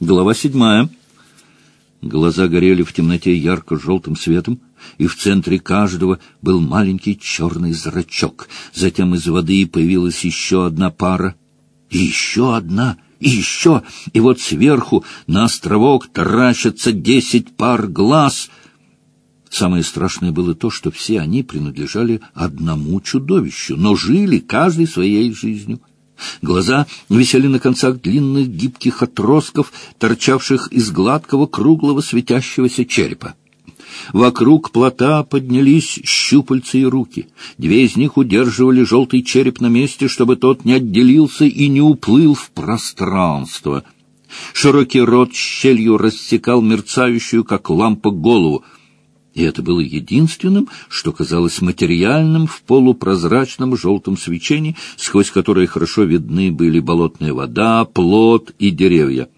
Глава седьмая. Глаза горели в темноте ярко-желтым светом, и в центре каждого был маленький черный зрачок. Затем из воды появилась еще одна пара, и еще одна, и еще, и вот сверху на островок таращатся десять пар глаз. Самое страшное было то, что все они принадлежали одному чудовищу, но жили каждый своей жизнью. Глаза висели на концах длинных гибких отростков, торчавших из гладкого круглого светящегося черепа. Вокруг плота поднялись щупальца и руки. Две из них удерживали желтый череп на месте, чтобы тот не отделился и не уплыл в пространство. Широкий рот щелью рассекал мерцающую, как лампа, голову — и это было единственным, что казалось материальным в полупрозрачном желтом свечении, сквозь которое хорошо видны были болотная вода, плод и деревья.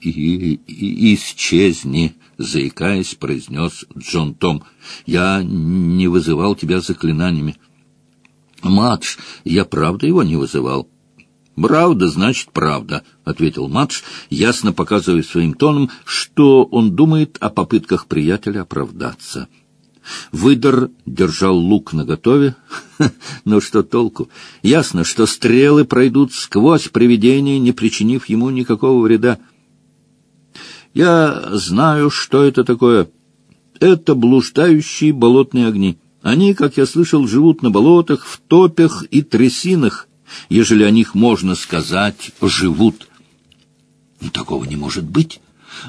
«И, и исчезни!» — заикаясь, произнес Джон Том. «Я не вызывал тебя заклинаниями». «Мадж, я правда его не вызывал». «Правда, значит, правда», — ответил Мадж, ясно показывая своим тоном, что он думает о попытках приятеля оправдаться. Выдор держал лук наготове. Но что толку? Ясно, что стрелы пройдут сквозь привидение, не причинив ему никакого вреда. Я знаю, что это такое. Это блуждающие болотные огни. Они, как я слышал, живут на болотах, в топях и трясинах ежели о них можно сказать «живут». Такого не может быть.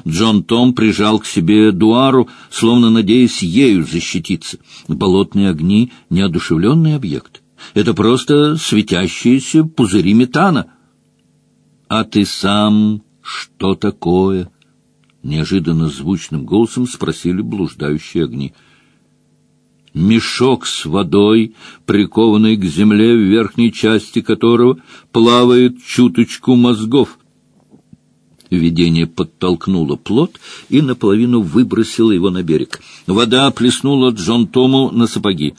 Джон Том прижал к себе Дуару, словно надеясь ею защититься. Болотные огни — неодушевленный объект. Это просто светящиеся пузыри метана. — А ты сам что такое? — неожиданно звучным голосом спросили блуждающие огни. — мешок с водой, прикованный к земле, в верхней части которого плавает чуточку мозгов. Видение подтолкнуло плот и наполовину выбросило его на берег. Вода плеснула Джон Тому на сапоги.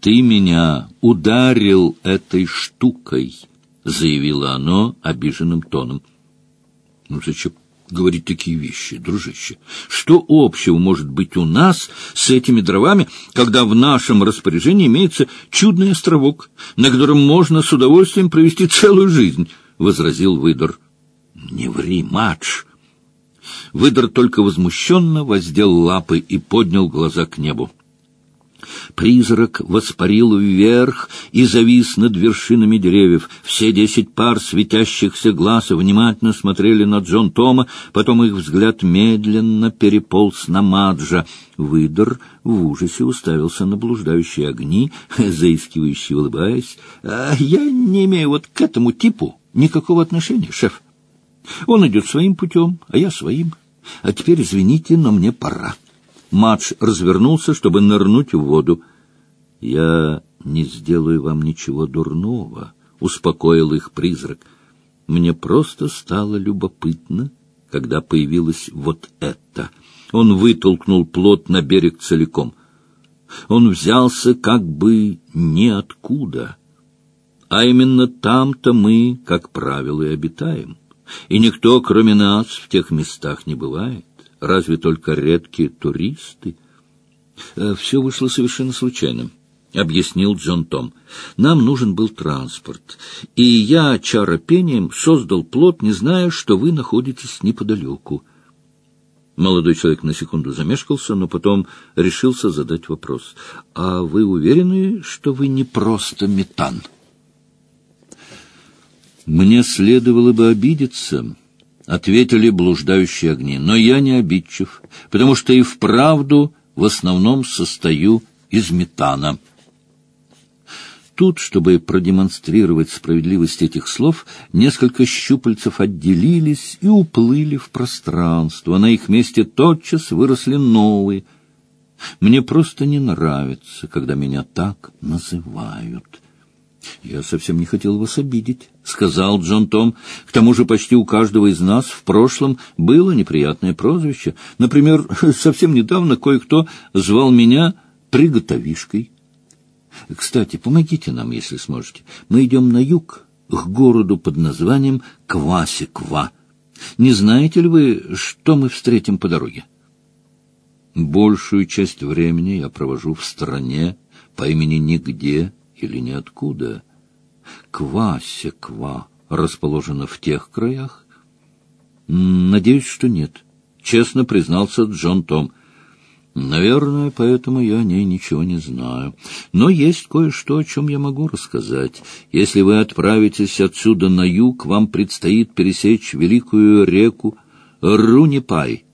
«Ты меня ударил этой штукой», — заявило оно обиженным тоном. «Ну зачем говорить такие вещи, дружище? Что общего может быть у нас с этими дровами, когда в нашем распоряжении имеется чудный островок, на котором можно с удовольствием провести целую жизнь? — возразил Выдор. — Не ври, матч! Выдор только возмущенно воздел лапы и поднял глаза к небу. Призрак воспарил вверх и завис над вершинами деревьев. Все десять пар светящихся глаз внимательно смотрели на Джон Тома, потом их взгляд медленно переполз на Маджа. Выдор в ужасе уставился на блуждающие огни, заискивающие улыбаясь. «А я не имею вот к этому типу никакого отношения, шеф. Он идет своим путем, а я своим. А теперь, извините, но мне пора». Мадж развернулся, чтобы нырнуть в воду. — Я не сделаю вам ничего дурного, — успокоил их призрак. Мне просто стало любопытно, когда появилось вот это. Он вытолкнул плот на берег целиком. Он взялся как бы ниоткуда. А именно там-то мы, как правило, и обитаем. И никто, кроме нас, в тех местах не бывает разве только редкие туристы. Э, Все вышло совершенно случайно, — объяснил Джон Том. Нам нужен был транспорт, и я чаропением создал плод, не зная, что вы находитесь неподалеку. Молодой человек на секунду замешкался, но потом решился задать вопрос. — А вы уверены, что вы не просто метан? — Мне следовало бы обидеться, — ответили блуждающие огни. «Но я не обидчив, потому что и вправду в основном состою из метана». Тут, чтобы продемонстрировать справедливость этих слов, несколько щупальцев отделились и уплыли в пространство. На их месте тотчас выросли новые. Мне просто не нравится, когда меня так называют. — Я совсем не хотел вас обидеть, — сказал Джон Том. — К тому же почти у каждого из нас в прошлом было неприятное прозвище. Например, совсем недавно кое-кто звал меня «приготовишкой». Кстати, помогите нам, если сможете. Мы идем на юг, к городу под названием Квасиква. Не знаете ли вы, что мы встретим по дороге? Большую часть времени я провожу в стране по имени Нигде или Ниоткуда. Ква-секва расположена в тех краях? Надеюсь, что нет. Честно признался Джон Том. Наверное, поэтому я о ней ничего не знаю. Но есть кое-что, о чем я могу рассказать. Если вы отправитесь отсюда на юг, вам предстоит пересечь великую реку Рунипай.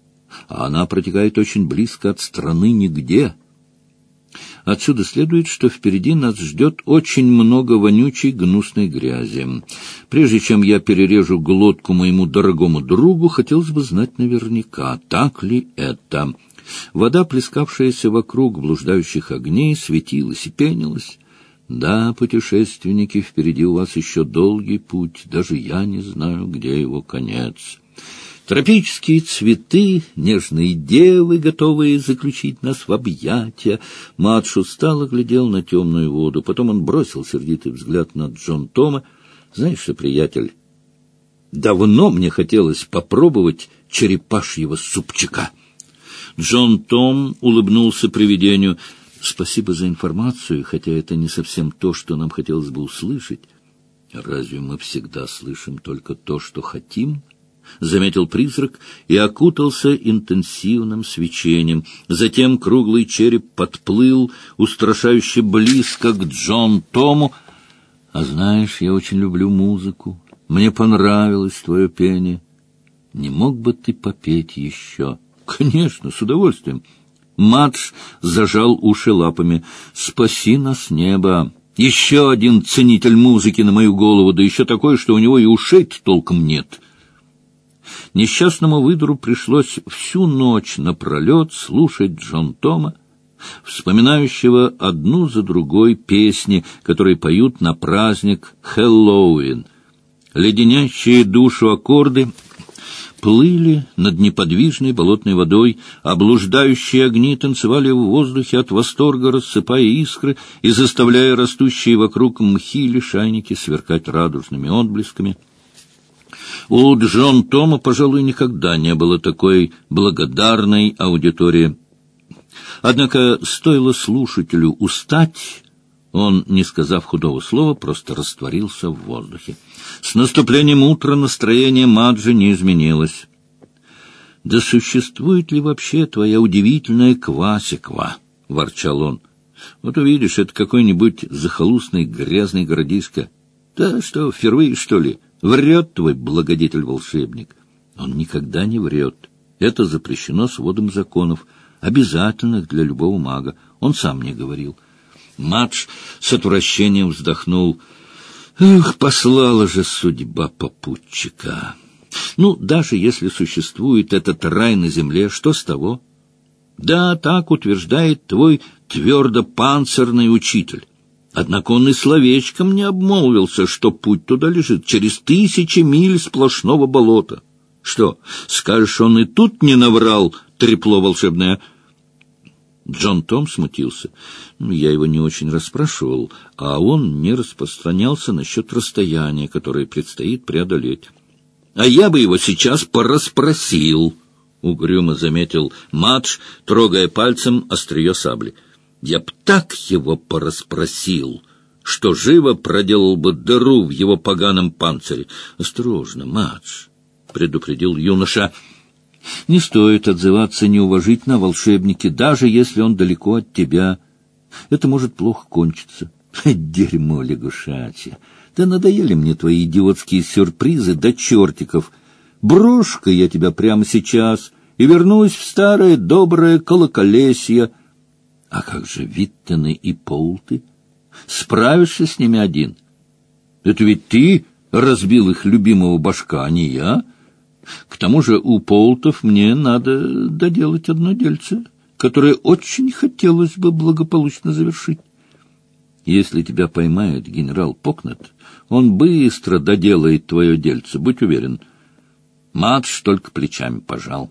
А она протекает очень близко от страны нигде. Отсюда следует, что впереди нас ждет очень много вонючей гнусной грязи. Прежде чем я перережу глотку моему дорогому другу, хотелось бы знать наверняка, так ли это. Вода, плескавшаяся вокруг блуждающих огней, светилась и пенилась. Да, путешественники, впереди у вас еще долгий путь, даже я не знаю, где его конец. Тропические цветы, нежные девы, готовые заключить нас в объятия. Матш устало глядел на темную воду. Потом он бросил сердитый взгляд на Джон Тома. Знаешь что, приятель, давно мне хотелось попробовать черепашьего супчика. Джон Том улыбнулся привидению. «Спасибо за информацию, хотя это не совсем то, что нам хотелось бы услышать. Разве мы всегда слышим только то, что хотим?» — заметил призрак и окутался интенсивным свечением. Затем круглый череп подплыл, устрашающе близко к Джон Тому. «А знаешь, я очень люблю музыку. Мне понравилось твое пение. Не мог бы ты попеть еще?» Конечно, с удовольствием. Мадж зажал уши лапами. «Спаси нас, небо! Еще один ценитель музыки на мою голову, да еще такой, что у него и ушей толком нет!» Несчастному выдру пришлось всю ночь напролет слушать Джон Тома, вспоминающего одну за другой песни, которые поют на праздник Хэллоуин. Леденящие душу аккорды плыли над неподвижной болотной водой, облуждающие огни танцевали в воздухе от восторга, рассыпая искры и заставляя растущие вокруг мхи лишайники сверкать радужными отблесками. У Джон Тома, пожалуй, никогда не было такой благодарной аудитории. Однако стоило слушателю устать, он, не сказав худого слова, просто растворился в воздухе. С наступлением утра настроение Маджи не изменилось. «Да существует ли вообще твоя удивительная квасиква?» — ворчал он. «Вот увидишь, это какой-нибудь захолустный грязный городишко. Да что, впервые, что ли? Врет твой благодетель-волшебник. Он никогда не врет. Это запрещено сводом законов, обязательных для любого мага. Он сам мне говорил». Мадж с отвращением вздохнул. Эх, послала же судьба попутчика. Ну, даже если существует этот рай на земле, что с того? Да, так утверждает твой твердопанцирный учитель. Однако он и словечком не обмолвился, что путь туда лежит через тысячи миль сплошного болота. Что, скажешь, он и тут не наврал, трепло волшебное, — Джон Том смутился. Я его не очень расспрашивал, а он не распространялся насчет расстояния, которое предстоит преодолеть. — А я бы его сейчас порасспросил, — угрюмо заметил Мадж, трогая пальцем острие сабли. — Я б так его порасспросил, что живо проделал бы дыру в его поганом панцире. — Осторожно, Мадж, — предупредил юноша, — не стоит отзываться неуважительно о волшебнике, даже если он далеко от тебя. Это может плохо кончиться. Дерьмо лягушачье! Да надоели мне твои идиотские сюрпризы до чертиков. Брошка я тебя прямо сейчас и вернусь в старое доброе колоколесье. А как же Виттены и Полты? Справишься с ними один? Это ведь ты разбил их любимого башка, а не я?» К тому же у Полтов мне надо доделать одно дельце, которое очень хотелось бы благополучно завершить. Если тебя поймает генерал Покнет, он быстро доделает твое дельце, будь уверен. Матш только плечами пожал.